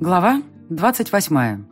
Глава 28.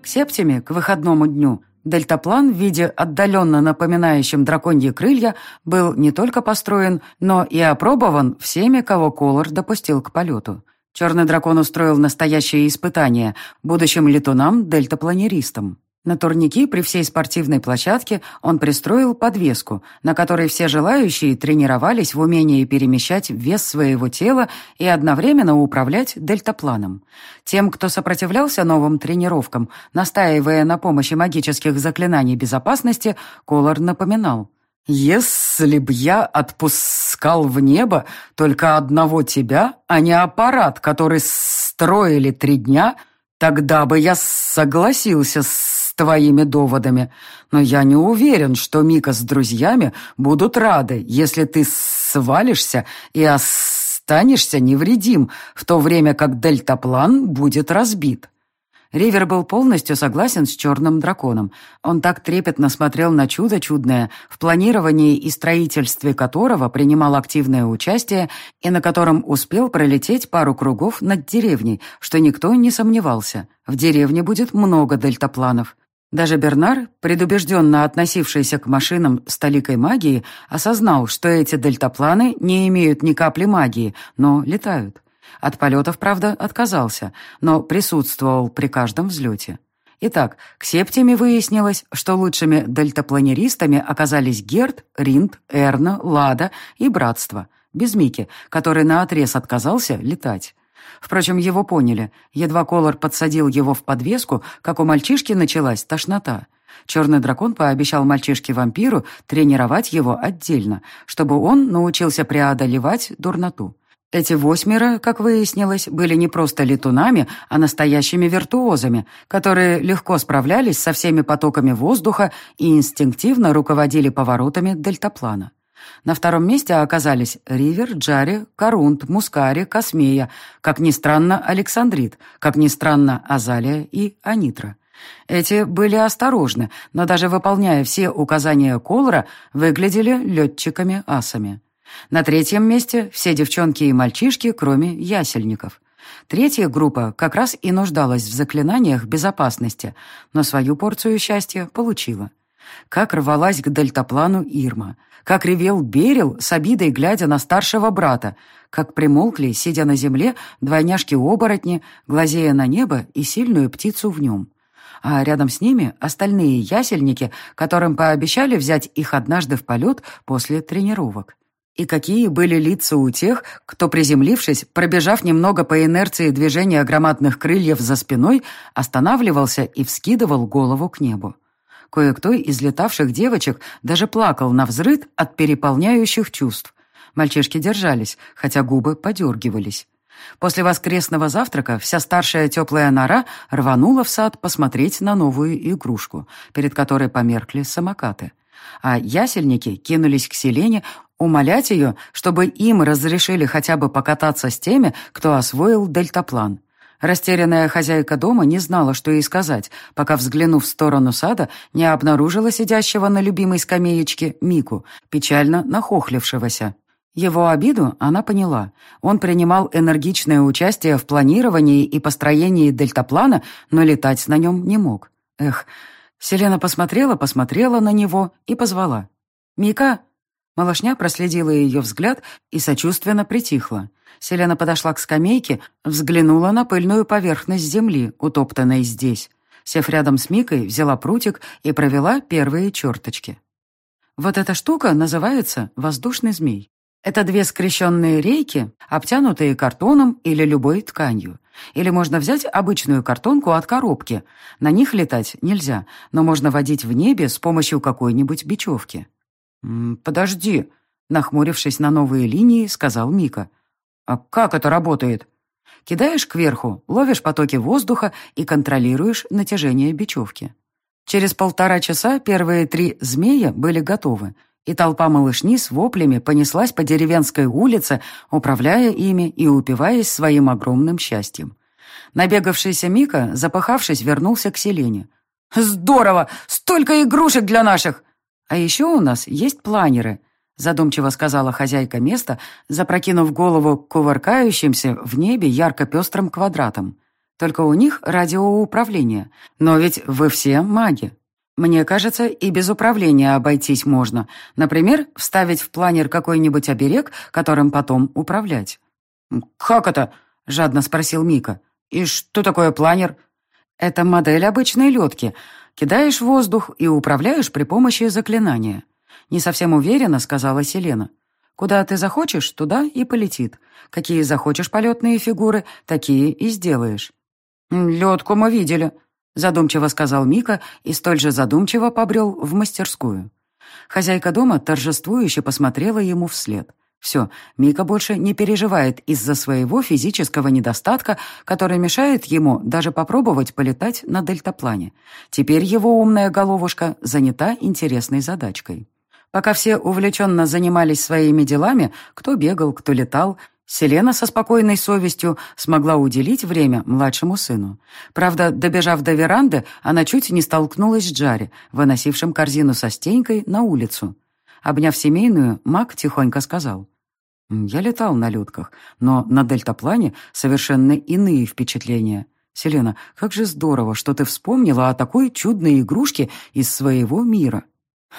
К Септиме, к выходному дню, дельтаплан в виде отдаленно напоминающем драконьи крылья был не только построен, но и опробован всеми, кого Колор допустил к полету. Черный дракон устроил настоящее испытание будущим летунам-дельтапланеристам. На турники при всей спортивной площадке он пристроил подвеску, на которой все желающие тренировались в умении перемещать вес своего тела и одновременно управлять дельтапланом. Тем, кто сопротивлялся новым тренировкам, настаивая на помощи магических заклинаний безопасности, Колор напоминал. «Если б я отпускал в небо только одного тебя, а не аппарат, который строили три дня, тогда бы я согласился с твоими доводами, но я не уверен, что Мика с друзьями будут рады, если ты свалишься и останешься невредим, в то время как дельтаплан будет разбит». Ривер был полностью согласен с черным драконом. Он так трепетно смотрел на чудо чудное, в планировании и строительстве которого принимал активное участие и на котором успел пролететь пару кругов над деревней, что никто не сомневался. В деревне будет много дельтапланов. Даже Бернар, предубежденно относившийся к машинам с толикой магии, осознал, что эти дельтапланы не имеют ни капли магии, но летают. От полетов, правда, отказался, но присутствовал при каждом взлете. Итак, к Септиме выяснилось, что лучшими дельтапланеристами оказались Герд, Ринд, Эрна, Лада и Братство, без Мики, который наотрез отказался летать. Впрочем, его поняли. Едва Колор подсадил его в подвеску, как у мальчишки началась тошнота. Черный дракон пообещал мальчишке-вампиру тренировать его отдельно, чтобы он научился преодолевать дурноту. Эти восьмеро, как выяснилось, были не просто летунами, а настоящими виртуозами, которые легко справлялись со всеми потоками воздуха и инстинктивно руководили поворотами дельтаплана. На втором месте оказались Ривер, Джари, Корунд, Мускари, Космея, как ни странно, Александрит, как ни странно, Азалия и Анитра. Эти были осторожны, но даже выполняя все указания Колора, выглядели летчиками-асами. На третьем месте все девчонки и мальчишки, кроме ясельников. Третья группа как раз и нуждалась в заклинаниях безопасности, но свою порцию счастья получила. Как рвалась к дельтаплану Ирма — как ревел Берил с обидой, глядя на старшего брата, как примолкли, сидя на земле, двойняшки-оборотни, глазея на небо и сильную птицу в нем. А рядом с ними остальные ясельники, которым пообещали взять их однажды в полет после тренировок. И какие были лица у тех, кто, приземлившись, пробежав немного по инерции движения громадных крыльев за спиной, останавливался и вскидывал голову к небу. Кое-кто из летавших девочек даже плакал на взрыд от переполняющих чувств. Мальчишки держались, хотя губы подергивались. После воскресного завтрака вся старшая теплая нора рванула в сад посмотреть на новую игрушку, перед которой померкли самокаты. А ясельники кинулись к Селене умолять ее, чтобы им разрешили хотя бы покататься с теми, кто освоил дельтаплан. Растерянная хозяйка дома не знала, что ей сказать, пока, взглянув в сторону сада, не обнаружила сидящего на любимой скамеечке Мику, печально нахохлившегося. Его обиду она поняла. Он принимал энергичное участие в планировании и построении дельтаплана, но летать на нем не мог. Эх, Селена посмотрела, посмотрела на него и позвала. «Мика!» Малышня проследила ее взгляд и сочувственно притихла. Селена подошла к скамейке, взглянула на пыльную поверхность земли, утоптанной здесь. Сев рядом с Микой, взяла прутик и провела первые черточки. Вот эта штука называется воздушный змей. Это две скрещенные рейки, обтянутые картоном или любой тканью. Или можно взять обычную картонку от коробки. На них летать нельзя, но можно водить в небе с помощью какой-нибудь бечевки. «Подожди», — нахмурившись на новые линии, сказал Мика. А как это работает? Кидаешь кверху, ловишь потоки воздуха и контролируешь натяжение бечевки. Через полтора часа первые три змея были готовы, и толпа малышни с воплями понеслась по деревенской улице, управляя ими и упиваясь своим огромным счастьем. Набегавшийся Мика, запахавшись, вернулся к Селене. «Здорово! Столько игрушек для наших!» «А еще у нас есть планеры», задумчиво сказала хозяйка места, запрокинув голову к кувыркающимся в небе ярко-пестрым квадратам. «Только у них радиоуправление. Но ведь вы все маги. Мне кажется, и без управления обойтись можно. Например, вставить в планер какой-нибудь оберег, которым потом управлять». «Как это?» — жадно спросил Мика. «И что такое планер?» «Это модель обычной лёдки. Кидаешь воздух и управляешь при помощи заклинания». «Не совсем уверена», — сказала Селена. «Куда ты захочешь, туда и полетит. Какие захочешь полетные фигуры, такие и сделаешь». «Лёдку мы видели», — задумчиво сказал Мика и столь же задумчиво побрел в мастерскую. Хозяйка дома торжествующе посмотрела ему вслед. Все, Мика больше не переживает из-за своего физического недостатка, который мешает ему даже попробовать полетать на дельтаплане. Теперь его умная головушка занята интересной задачкой. Пока все увлеченно занимались своими делами, кто бегал, кто летал, Селена со спокойной совестью смогла уделить время младшему сыну. Правда, добежав до веранды, она чуть не столкнулась с Джари, выносившим корзину со стенькой на улицу. Обняв семейную, Мак тихонько сказал. «Я летал на людках, но на дельтаплане совершенно иные впечатления. Селена, как же здорово, что ты вспомнила о такой чудной игрушке из своего мира».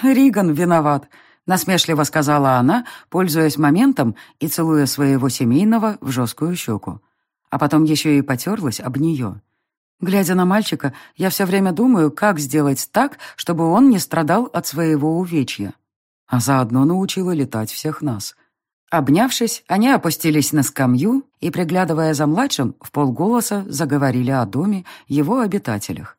«Риган виноват», — насмешливо сказала она, пользуясь моментом и целуя своего семейного в жесткую щеку. А потом еще и потерлась об нее. Глядя на мальчика, я все время думаю, как сделать так, чтобы он не страдал от своего увечья. А заодно научила летать всех нас. Обнявшись, они опустились на скамью и, приглядывая за младшим, в полголоса заговорили о доме, его обитателях.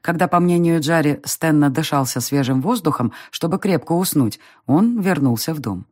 Когда, по мнению Джари, Стэнна дышался свежим воздухом, чтобы крепко уснуть, он вернулся в дом.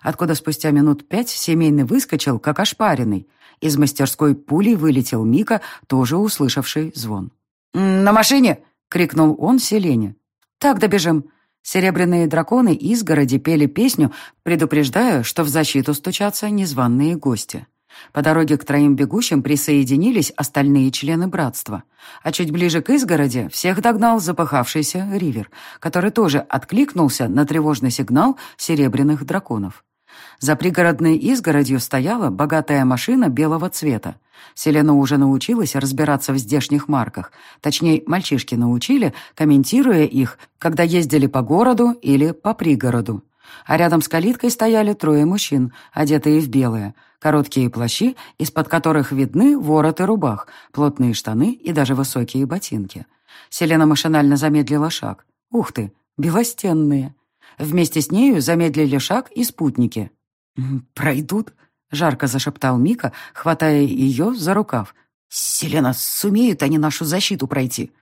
Откуда спустя минут пять семейный выскочил, как ошпаренный. Из мастерской пулей вылетел Мика, тоже услышавший звон. «На машине!» — крикнул он Селене. «Так добежим!» Серебряные драконы изгороди пели песню, предупреждая, что в защиту стучатся незваные гости. По дороге к троим бегущим присоединились остальные члены братства. А чуть ближе к изгороди всех догнал запахавшийся Ривер, который тоже откликнулся на тревожный сигнал серебряных драконов. За пригородной изгородью стояла богатая машина белого цвета. Селена уже научилась разбираться в здешних марках. Точнее, мальчишки научили, комментируя их, когда ездили по городу или по пригороду. А рядом с калиткой стояли трое мужчин, одетые в белое. Короткие плащи, из-под которых видны ворот и рубах, плотные штаны и даже высокие ботинки. Селена машинально замедлила шаг. Ух ты, белостенные. Вместе с нею замедлили шаг и спутники. «Пройдут?» — жарко зашептал Мика, хватая ее за рукав. «Селена, сумеют они нашу защиту пройти?»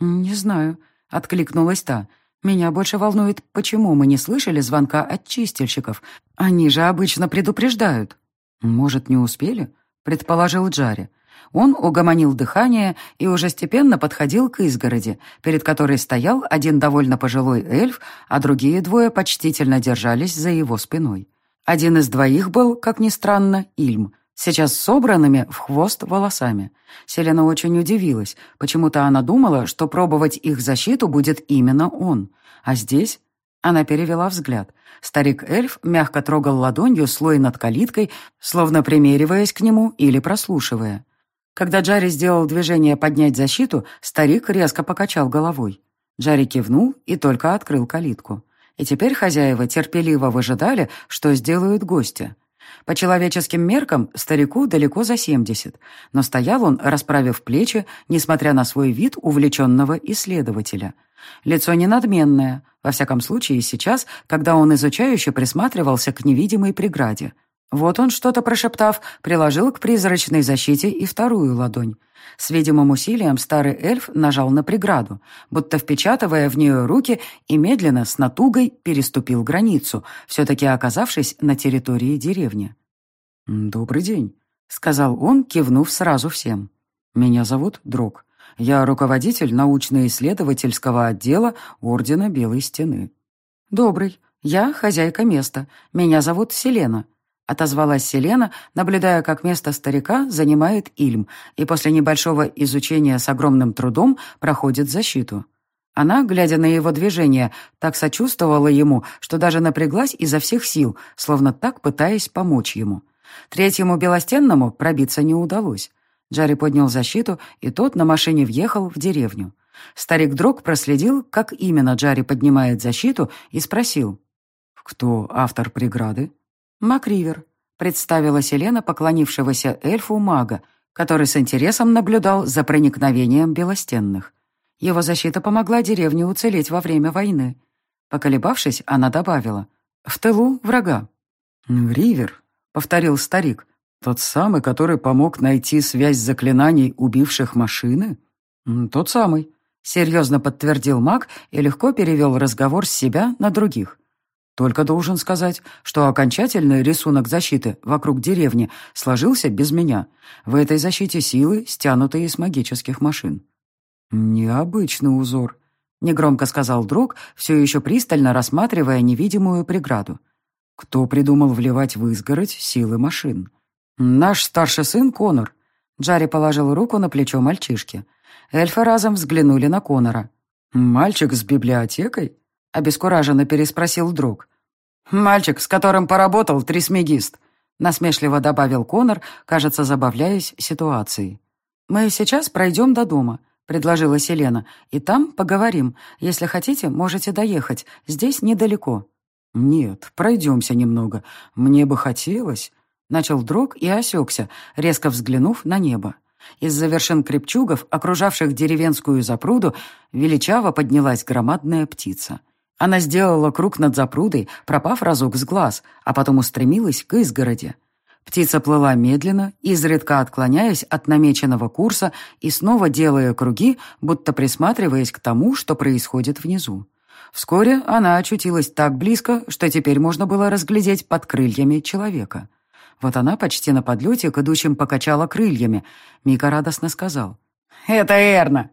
«Не знаю», — откликнулась та. «Меня больше волнует, почему мы не слышали звонка от чистильщиков. Они же обычно предупреждают». «Может, не успели?» — предположил Джари. Он угомонил дыхание и уже степенно подходил к изгороди, перед которой стоял один довольно пожилой эльф, а другие двое почтительно держались за его спиной. Один из двоих был, как ни странно, Ильм, сейчас собранными в хвост волосами. Селена очень удивилась. Почему-то она думала, что пробовать их защиту будет именно он. А здесь... Она перевела взгляд. Старик-эльф мягко трогал ладонью слой над калиткой, словно примериваясь к нему или прослушивая. Когда Джарри сделал движение поднять защиту, старик резко покачал головой. Джарри кивнул и только открыл калитку. И теперь хозяева терпеливо выжидали, что сделают гости. По человеческим меркам старику далеко за семьдесят, но стоял он, расправив плечи, несмотря на свой вид увлеченного исследователя. Лицо не надменное, во всяком случае сейчас, когда он изучающе присматривался к невидимой преграде. Вот он, что-то прошептав, приложил к призрачной защите и вторую ладонь. С видимым усилием старый эльф нажал на преграду, будто впечатывая в нее руки и медленно, с натугой, переступил границу, все-таки оказавшись на территории деревни. «Добрый день», — сказал он, кивнув сразу всем. «Меня зовут Дрог. Я руководитель научно-исследовательского отдела Ордена Белой Стены». «Добрый. Я хозяйка места. Меня зовут Селена», — отозвалась Селена, наблюдая, как место старика занимает Ильм, и после небольшого изучения с огромным трудом проходит защиту. Она, глядя на его движение, так сочувствовала ему, что даже напряглась изо всех сил, словно так пытаясь помочь ему. Третьему белостенному пробиться не удалось. Джарри поднял защиту, и тот на машине въехал в деревню. Старик Дрог проследил, как именно Джарри поднимает защиту, и спросил. «Кто автор преграды?» «Макривер», — представила Селена поклонившегося эльфу-мага, который с интересом наблюдал за проникновением белостенных. Его защита помогла деревне уцелеть во время войны. Поколебавшись, она добавила. «В тылу врага». «Ривер», — повторил старик. «Тот самый, который помог найти связь заклинаний, убивших машины?» «Тот самый», — серьезно подтвердил маг и легко перевел разговор с себя на других. «Только должен сказать, что окончательный рисунок защиты вокруг деревни сложился без меня. В этой защите силы, стянутые из магических машин». «Необычный узор», — негромко сказал друг, все еще пристально рассматривая невидимую преграду. «Кто придумал вливать в изгородь силы машин?» «Наш старший сын Конор». Джарри положил руку на плечо мальчишки. Эльфы разом взглянули на Конора. «Мальчик с библиотекой?» — обескураженно переспросил друг. «Мальчик, с которым поработал трисмегист», — насмешливо добавил Конор, кажется, забавляясь ситуацией. «Мы сейчас пройдем до дома», — предложила Селена. «И там поговорим. Если хотите, можете доехать. Здесь недалеко». «Нет, пройдемся немного. Мне бы хотелось...» Начал друг и осекся, резко взглянув на небо. Из-за вершин крепчугов, окружавших деревенскую запруду, величаво поднялась громадная птица. Она сделала круг над запрудой, пропав разок с глаз, а потом устремилась к изгороди. Птица плыла медленно, изредка отклоняясь от намеченного курса и снова делая круги, будто присматриваясь к тому, что происходит внизу. Вскоре она очутилась так близко, что теперь можно было разглядеть под крыльями человека. Вот она почти на подлете к идущим покачала крыльями. Мика радостно сказал. «Это Эрна!»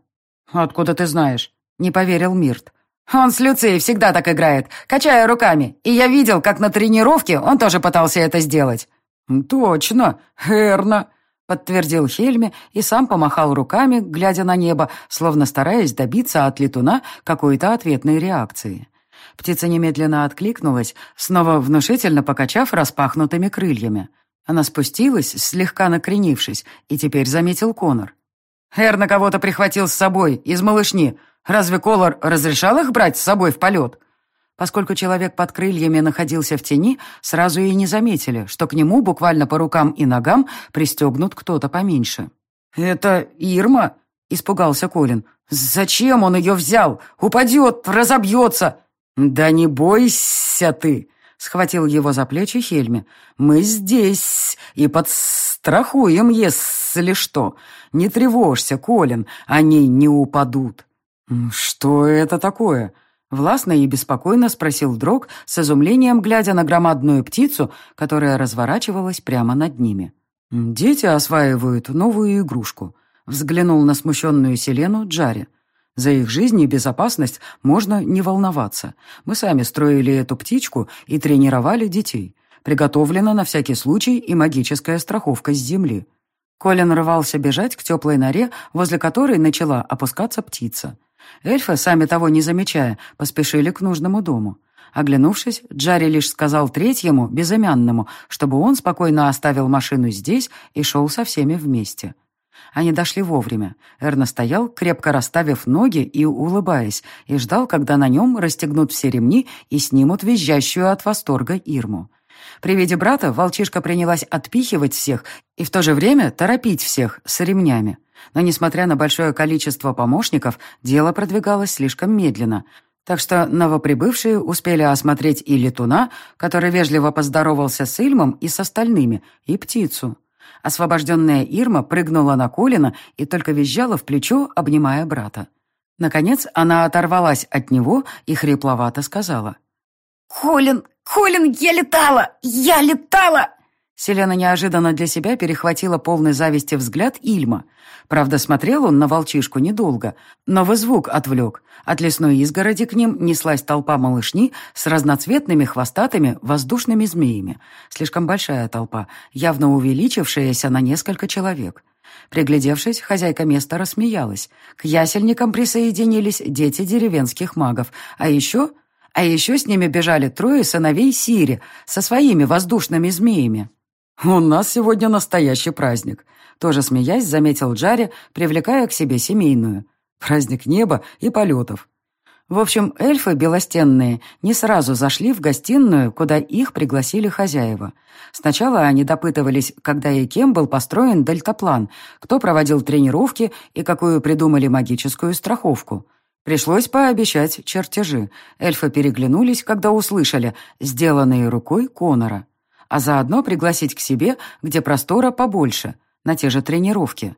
«Откуда ты знаешь?» — не поверил Мирт. «Он с Люцией всегда так играет, качая руками, и я видел, как на тренировке он тоже пытался это сделать». «Точно, Эрна!» — подтвердил Хельме и сам помахал руками, глядя на небо, словно стараясь добиться от летуна какой-то ответной реакции. Птица немедленно откликнулась, снова внушительно покачав распахнутыми крыльями. Она спустилась, слегка накренившись, и теперь заметил Конор. «Эрна кого-то прихватил с собой, из малышни. Разве Колор разрешал их брать с собой в полет?» Поскольку человек под крыльями находился в тени, сразу и не заметили, что к нему буквально по рукам и ногам пристегнут кто-то поменьше. «Это Ирма?» — испугался Колин. «Зачем он ее взял? Упадет, разобьется!» «Да не бойся ты!» — схватил его за плечи Хельми. «Мы здесь и подстрахуем, если что. Не тревожься, Колин, они не упадут». «Что это такое?» Властно и беспокойно спросил Дрог, с изумлением глядя на громадную птицу, которая разворачивалась прямо над ними. «Дети осваивают новую игрушку», — взглянул на смущенную Селену Джари. «За их жизнь и безопасность можно не волноваться. Мы сами строили эту птичку и тренировали детей. Приготовлена на всякий случай и магическая страховка с земли». Колин рвался бежать к теплой норе, возле которой начала опускаться птица. Эльфы, сами того не замечая, поспешили к нужному дому. Оглянувшись, Джарри лишь сказал третьему, безымянному, чтобы он спокойно оставил машину здесь и шел со всеми вместе. Они дошли вовремя. Эрна стоял, крепко расставив ноги и улыбаясь, и ждал, когда на нем расстегнут все ремни и снимут визжащую от восторга Ирму. При виде брата волчишка принялась отпихивать всех и в то же время торопить всех с ремнями. Но, несмотря на большое количество помощников, дело продвигалось слишком медленно. Так что новоприбывшие успели осмотреть и летуна, который вежливо поздоровался с Ильмом и с остальными, и птицу. Освобожденная Ирма прыгнула на Колина и только визжала в плечо, обнимая брата. Наконец она оторвалась от него и хрипловато сказала. «Колин, Колин, я летала! Я летала!» Селена неожиданно для себя перехватила полный зависти взгляд Ильма. Правда, смотрел он на волчишку недолго. Новый звук отвлек. От лесной изгороди к ним неслась толпа малышни с разноцветными хвостатыми воздушными змеями. Слишком большая толпа, явно увеличившаяся на несколько человек. Приглядевшись, хозяйка места рассмеялась. К ясельникам присоединились дети деревенских магов. А еще... А еще с ними бежали трое сыновей Сири со своими воздушными змеями. «У нас сегодня настоящий праздник», — тоже смеясь заметил Джари, привлекая к себе семейную. «Праздник неба и полетов». В общем, эльфы белостенные не сразу зашли в гостиную, куда их пригласили хозяева. Сначала они допытывались, когда и кем был построен дельтаплан, кто проводил тренировки и какую придумали магическую страховку. Пришлось пообещать чертежи. Эльфы переглянулись, когда услышали, сделанные рукой Конора. А заодно пригласить к себе, где простора побольше, на те же тренировки.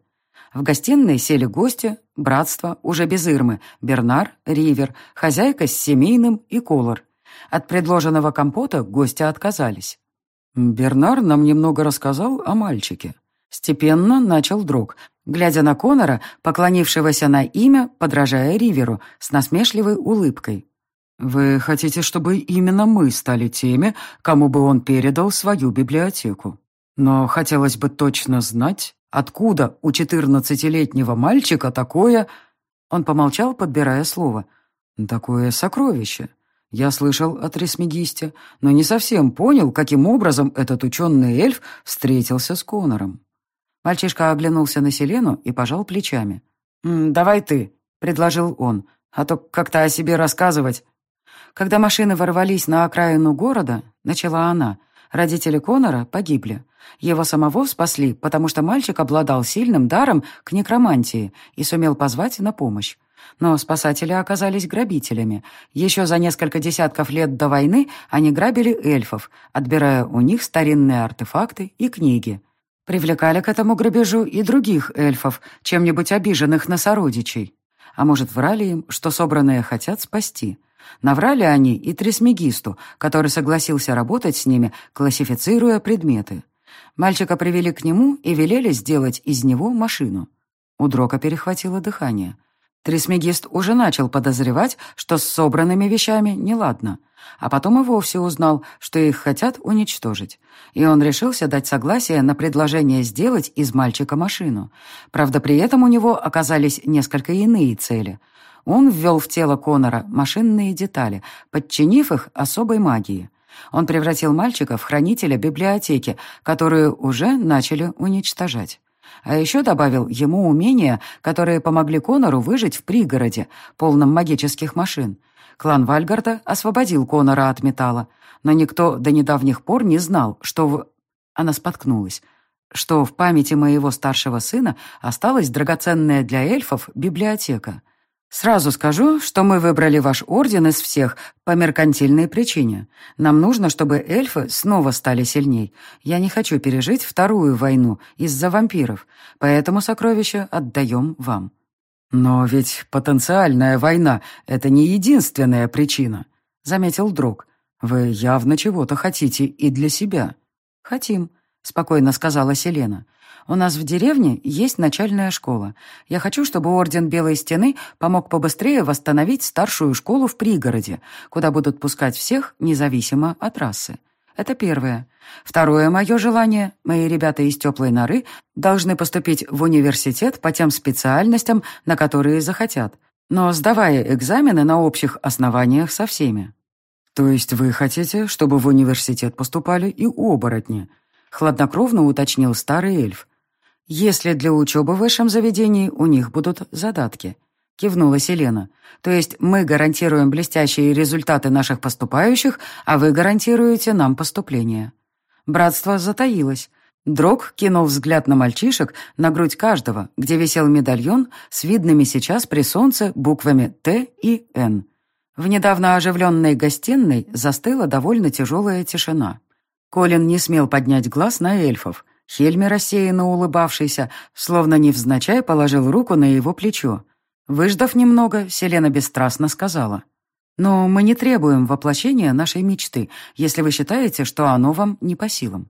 В гостиной сели гости, братство, уже без Ирмы, Бернар, Ривер, хозяйка с семейным и Колор. От предложенного компота гости отказались. Бернар нам немного рассказал о мальчике. Степенно начал друг, глядя на Конора, поклонившегося на имя, подражая Риверу, с насмешливой улыбкой. «Вы хотите, чтобы именно мы стали теми, кому бы он передал свою библиотеку? Но хотелось бы точно знать, Откуда у четырнадцатилетнего мальчика такое...» Он помолчал, подбирая слово. «Такое сокровище. Я слышал о Тресмегисте, но не совсем понял, каким образом этот ученый эльф встретился с Конором». Мальчишка оглянулся на Селену и пожал плечами. «Давай ты», — предложил он, — «а то как-то о себе рассказывать». Когда машины ворвались на окраину города, начала она — Родители Конора погибли. Его самого спасли, потому что мальчик обладал сильным даром к некромантии и сумел позвать на помощь. Но спасатели оказались грабителями. Еще за несколько десятков лет до войны они грабили эльфов, отбирая у них старинные артефакты и книги. Привлекали к этому грабежу и других эльфов, чем-нибудь обиженных на сородичей. А может, врали им, что собранные хотят спасти. Наврали они и Трисмегисту, который согласился работать с ними, классифицируя предметы. Мальчика привели к нему и велели сделать из него машину. У Дрока перехватило дыхание. Трисмегист уже начал подозревать, что с собранными вещами неладно, а потом и вовсе узнал, что их хотят уничтожить. И он решился дать согласие на предложение сделать из мальчика машину. Правда, при этом у него оказались несколько иные цели — он ввел в тело Конора машинные детали, подчинив их особой магии. Он превратил мальчика в хранителя библиотеки, которую уже начали уничтожать. А еще добавил ему умения, которые помогли Конору выжить в пригороде, полном магических машин. Клан Вальгарда освободил Конора от металла, но никто до недавних пор не знал, что в... Она споткнулась что в памяти моего старшего сына осталась драгоценная для эльфов библиотека. Сразу скажу, что мы выбрали ваш орден из всех по меркантильной причине. Нам нужно, чтобы эльфы снова стали сильней. Я не хочу пережить вторую войну из-за вампиров, поэтому сокровища отдаем вам». «Но ведь потенциальная война — это не единственная причина», — заметил друг. «Вы явно чего-то хотите и для себя». «Хотим», — спокойно сказала Селена. У нас в деревне есть начальная школа. Я хочу, чтобы Орден Белой Стены помог побыстрее восстановить старшую школу в пригороде, куда будут пускать всех, независимо от расы. Это первое. Второе мое желание. Мои ребята из теплой норы должны поступить в университет по тем специальностям, на которые захотят, но сдавая экзамены на общих основаниях со всеми. То есть вы хотите, чтобы в университет поступали и оборотни? Хладнокровно уточнил старый эльф если для учебы в высшем заведении у них будут задатки», — кивнула Селена. «То есть мы гарантируем блестящие результаты наших поступающих, а вы гарантируете нам поступление». Братство затаилось. Дрог кинул взгляд на мальчишек, на грудь каждого, где висел медальон с видными сейчас при солнце буквами «Т» и «Н». В недавно оживленной гостиной застыла довольно тяжелая тишина. Колин не смел поднять глаз на эльфов — Хельми, рассеянно улыбавшийся, словно невзначай положил руку на его плечо. Выждав немного, Селена бесстрастно сказала. «Но мы не требуем воплощения нашей мечты, если вы считаете, что оно вам не по силам».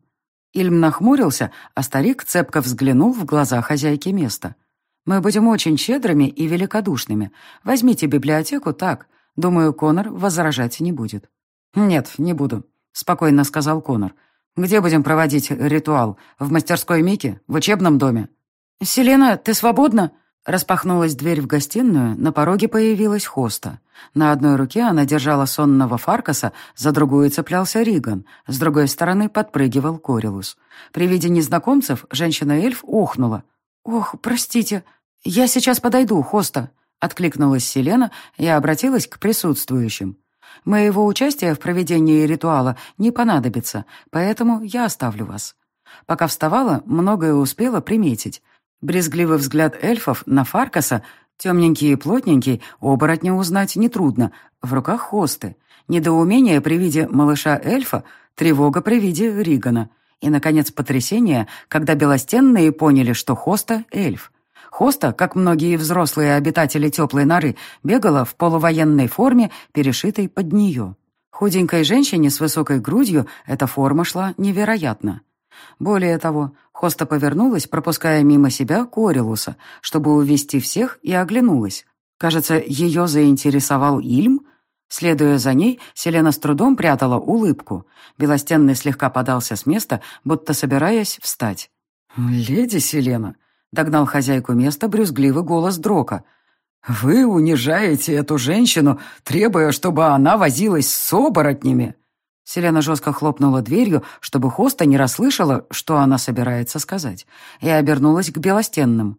Ильм нахмурился, а старик цепко взглянул в глаза хозяйки места. «Мы будем очень щедрыми и великодушными. Возьмите библиотеку так. Думаю, Конор возражать не будет». «Нет, не буду», — спокойно сказал Конор. Где будем проводить ритуал? В мастерской Мики? В учебном доме?» «Селена, ты свободна?» Распахнулась дверь в гостиную, на пороге появилась хоста. На одной руке она держала сонного Фаркаса, за другую цеплялся Риган, с другой стороны подпрыгивал Корилус. При виде незнакомцев женщина-эльф охнула. «Ох, простите, я сейчас подойду, хоста», — откликнулась Селена и обратилась к присутствующим. «Моего участия в проведении ритуала не понадобится, поэтому я оставлю вас». Пока вставала, многое успела приметить. Брезгливый взгляд эльфов на Фаркаса, темненький и плотненький, оборотня узнать нетрудно, в руках хосты. Недоумение при виде малыша-эльфа, тревога при виде Ригана. И, наконец, потрясение, когда белостенные поняли, что хоста — эльф. Хоста, как многие взрослые обитатели теплой норы, бегала в полувоенной форме, перешитой под нее. Худенькой женщине с высокой грудью эта форма шла невероятно. Более того, Хоста повернулась, пропуская мимо себя Корилуса, чтобы увести всех, и оглянулась. Кажется, ее заинтересовал Ильм. Следуя за ней, Селена с трудом прятала улыбку. Белостенный слегка подался с места, будто собираясь встать. «Леди Селена», — догнал хозяйку места брюзгливый голос Дрока. «Вы унижаете эту женщину, требуя, чтобы она возилась с оборотнями». Селена жестко хлопнула дверью, чтобы Хоста не расслышала, что она собирается сказать, и обернулась к Белостенным.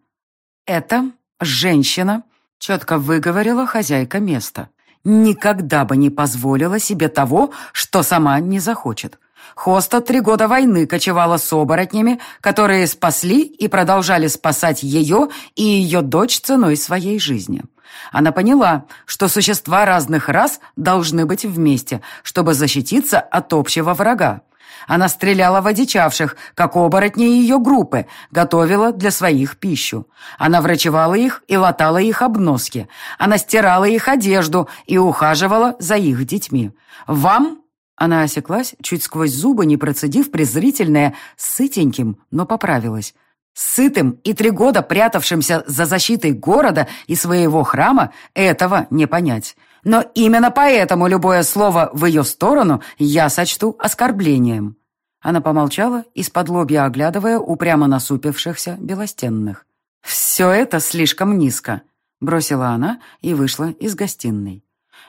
«Это женщина», — четко выговорила хозяйка места. «Никогда бы не позволила себе того, что сама не захочет. Хоста три года войны кочевала с оборотнями, которые спасли и продолжали спасать ее и ее дочь ценой своей жизни. Она поняла, что существа разных рас должны быть вместе, чтобы защититься от общего врага. Она стреляла в одичавших, как оборотни ее группы, готовила для своих пищу. Она врачевала их и латала их обноски. Она стирала их одежду и ухаживала за их детьми. Вам она осеклась, чуть сквозь зубы не процедив презрительное «сытеньким», но поправилась. Сытым и три года прятавшимся за защитой города и своего храма этого не понять. Но именно поэтому любое слово в ее сторону я сочту оскорблением». Она помолчала, из-под лобья оглядывая упрямо насупившихся белостенных. «Все это слишком низко», — бросила она и вышла из гостиной.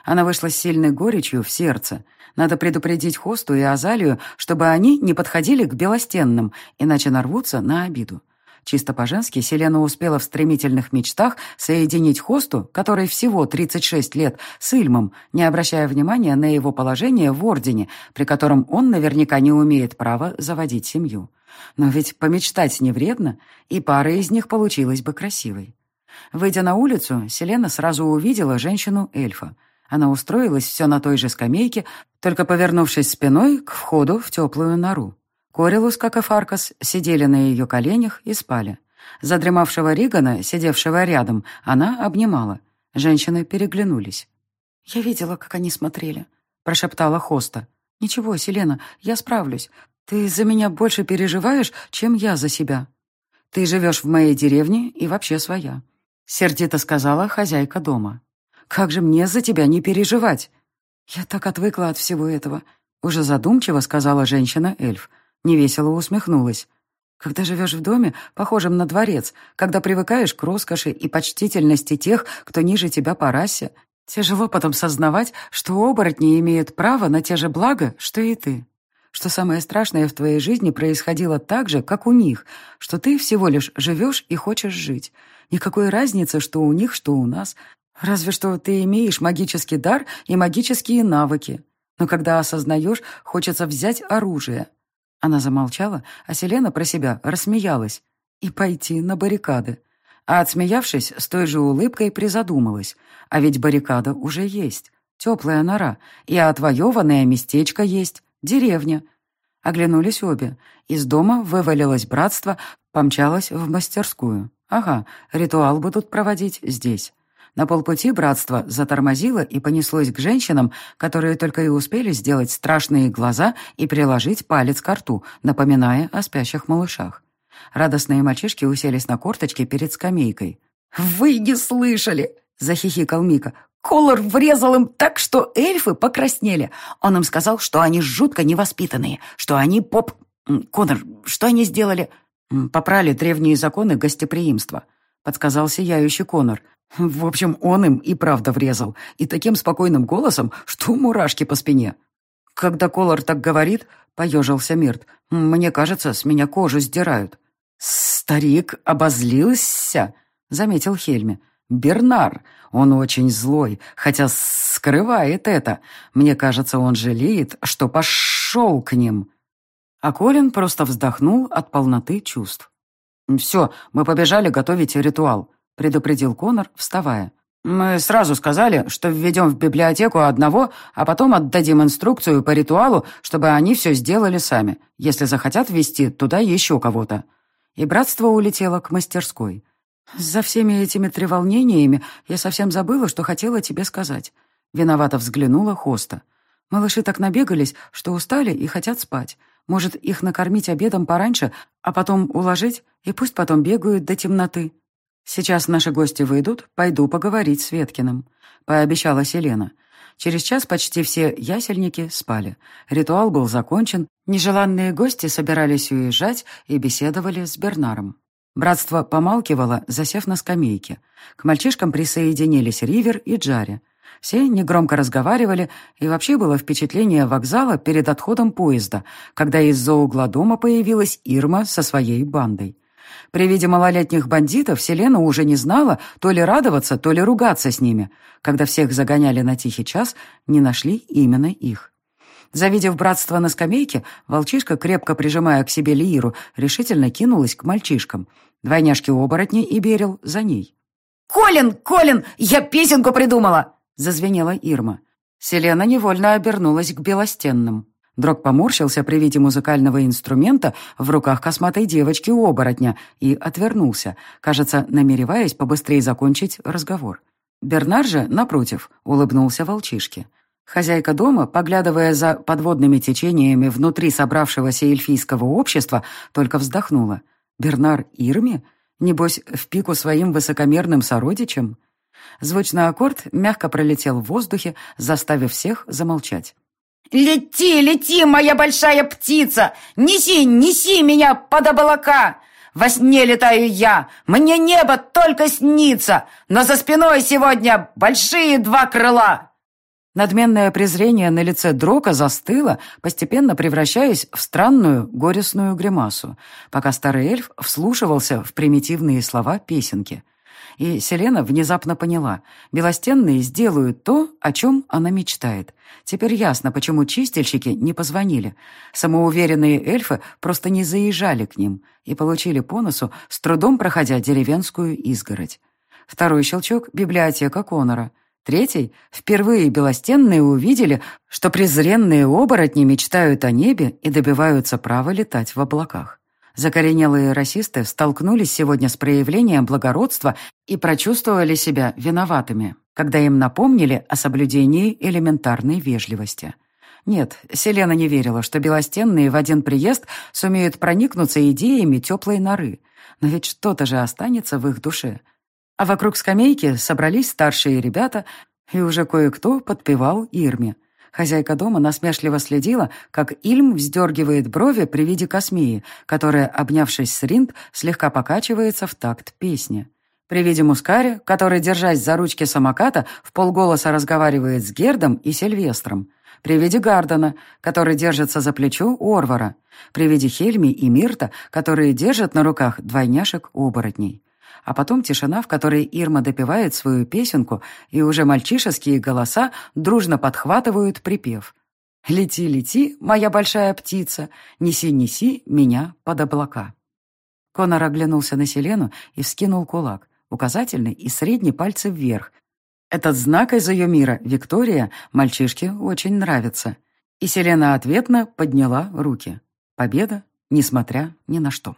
Она вышла с сильной горечью в сердце. Надо предупредить Хосту и Азалию, чтобы они не подходили к белостенным, иначе нарвутся на обиду. Чисто по-женски Селена успела в стремительных мечтах соединить Хосту, который всего 36 лет, с Ильмом, не обращая внимания на его положение в Ордене, при котором он наверняка не умеет права заводить семью. Но ведь помечтать не вредно, и пара из них получилась бы красивой. Выйдя на улицу, Селена сразу увидела женщину-эльфа. Она устроилась все на той же скамейке, только повернувшись спиной к входу в теплую нору. Корилус, как и Фаркас, сидели на ее коленях и спали. Задремавшего Ригана, сидевшего рядом, она обнимала. Женщины переглянулись. «Я видела, как они смотрели», — прошептала Хоста. «Ничего, Селена, я справлюсь. Ты за меня больше переживаешь, чем я за себя. Ты живешь в моей деревне и вообще своя», — сердито сказала хозяйка дома. «Как же мне за тебя не переживать?» «Я так отвыкла от всего этого», — уже задумчиво сказала женщина-эльф. Невесело усмехнулась. Когда живешь в доме, похожем на дворец, когда привыкаешь к роскоши и почтительности тех, кто ниже тебя по расе, тяжело потом сознавать, что оборотни имеют право на те же блага, что и ты. Что самое страшное в твоей жизни происходило так же, как у них, что ты всего лишь живешь и хочешь жить. Никакой разницы, что у них, что у нас. Разве что ты имеешь магический дар и магические навыки. Но когда осознаешь, хочется взять оружие, она замолчала, а Селена про себя рассмеялась. И пойти на баррикады. А отсмеявшись, с той же улыбкой призадумалась. А ведь баррикада уже есть. Теплая нора. И отвоеванное местечко есть. Деревня. Оглянулись обе. Из дома вывалилось братство, помчалось в мастерскую. Ага, ритуал будут проводить здесь. На полпути братство затормозило и понеслось к женщинам, которые только и успели сделать страшные глаза и приложить палец к рту, напоминая о спящих малышах. Радостные мальчишки уселись на корточки перед скамейкой. «Вы не слышали!» — захихикал Мика. Колор врезал им так, что эльфы покраснели. Он им сказал, что они жутко невоспитанные, что они поп... Конор, что они сделали? «Попрали древние законы гостеприимства», — подсказал сияющий Конор. В общем, он им и правда врезал, и таким спокойным голосом, что мурашки по спине. Когда Колор так говорит, поежился Мирт, мне кажется, с меня кожу сдирают. «Старик обозлился», — заметил Хельми. «Бернар, он очень злой, хотя скрывает это. Мне кажется, он жалеет, что пошел к ним». А Колин просто вздохнул от полноты чувств. «Все, мы побежали готовить ритуал», — предупредил Конор, вставая. «Мы сразу сказали, что введем в библиотеку одного, а потом отдадим инструкцию по ритуалу, чтобы они все сделали сами, если захотят ввести туда еще кого-то». И братство улетело к мастерской. «За всеми этими треволнениями я совсем забыла, что хотела тебе сказать». Виновато взглянула Хоста. «Малыши так набегались, что устали и хотят спать. Может, их накормить обедом пораньше, а потом уложить, и пусть потом бегают до темноты. Сейчас наши гости выйдут, пойду поговорить с Веткиным», — пообещала Селена. Через час почти все ясельники спали. Ритуал был закончен, нежеланные гости собирались уезжать и беседовали с Бернаром. Братство помалкивало, засев на скамейке. К мальчишкам присоединились Ривер и Джари. Все негромко разговаривали, и вообще было впечатление вокзала перед отходом поезда, когда из-за угла дома появилась Ирма со своей бандой. При виде малолетних бандитов Селена уже не знала то ли радоваться, то ли ругаться с ними. Когда всех загоняли на тихий час, не нашли именно их. Завидев братство на скамейке, волчишка, крепко прижимая к себе Лииру, решительно кинулась к мальчишкам. Двойняшки-оборотни и Берил за ней. «Колин, Колин, я песенку придумала!» — зазвенела Ирма. Селена невольно обернулась к белостенным. Дрог поморщился при виде музыкального инструмента в руках косматой девочки-оборотня и отвернулся, кажется, намереваясь побыстрее закончить разговор. Бернар же, напротив, улыбнулся волчишке. Хозяйка дома, поглядывая за подводными течениями внутри собравшегося эльфийского общества, только вздохнула. «Бернар Ирме? Небось, в пику своим высокомерным сородичем?» Звучный аккорд мягко пролетел в воздухе, заставив всех замолчать. «Лети, лети, моя большая птица! Неси, неси меня под облака! Во сне летаю я, мне небо только снится, но за спиной сегодня большие два крыла!» Надменное презрение на лице Дрока застыло, постепенно превращаясь в странную, горестную гримасу, пока старый эльф вслушивался в примитивные слова песенки — и Селена внезапно поняла. Белостенные сделают то, о чем она мечтает. Теперь ясно, почему чистильщики не позвонили. Самоуверенные эльфы просто не заезжали к ним и получили по носу, с трудом проходя деревенскую изгородь. Второй щелчок — библиотека Конора. Третий — впервые белостенные увидели, что презренные оборотни мечтают о небе и добиваются права летать в облаках. Закоренелые расисты столкнулись сегодня с проявлением благородства и прочувствовали себя виноватыми, когда им напомнили о соблюдении элементарной вежливости. Нет, Селена не верила, что белостенные в один приезд сумеют проникнуться идеями теплой норы, но ведь что-то же останется в их душе. А вокруг скамейки собрались старшие ребята, и уже кое-кто подпевал Ирме — Хозяйка дома насмешливо следила, как Ильм вздергивает брови при виде космеи, которая, обнявшись с Ринд, слегка покачивается в такт песни. При виде Мускари, который, держась за ручки самоката, в полголоса разговаривает с Гердом и Сильвестром. При виде Гардена, который держится за плечо Орвара. При виде Хельми и Мирта, которые держат на руках двойняшек-оборотней а потом тишина, в которой Ирма допевает свою песенку, и уже мальчишеские голоса дружно подхватывают припев. «Лети, лети, моя большая птица, неси, неси меня под облака». Конор оглянулся на Селену и вскинул кулак, указательный и средний пальцы вверх. Этот знак из ее мира, Виктория, мальчишке очень нравится. И Селена ответно подняла руки. Победа, несмотря ни на что.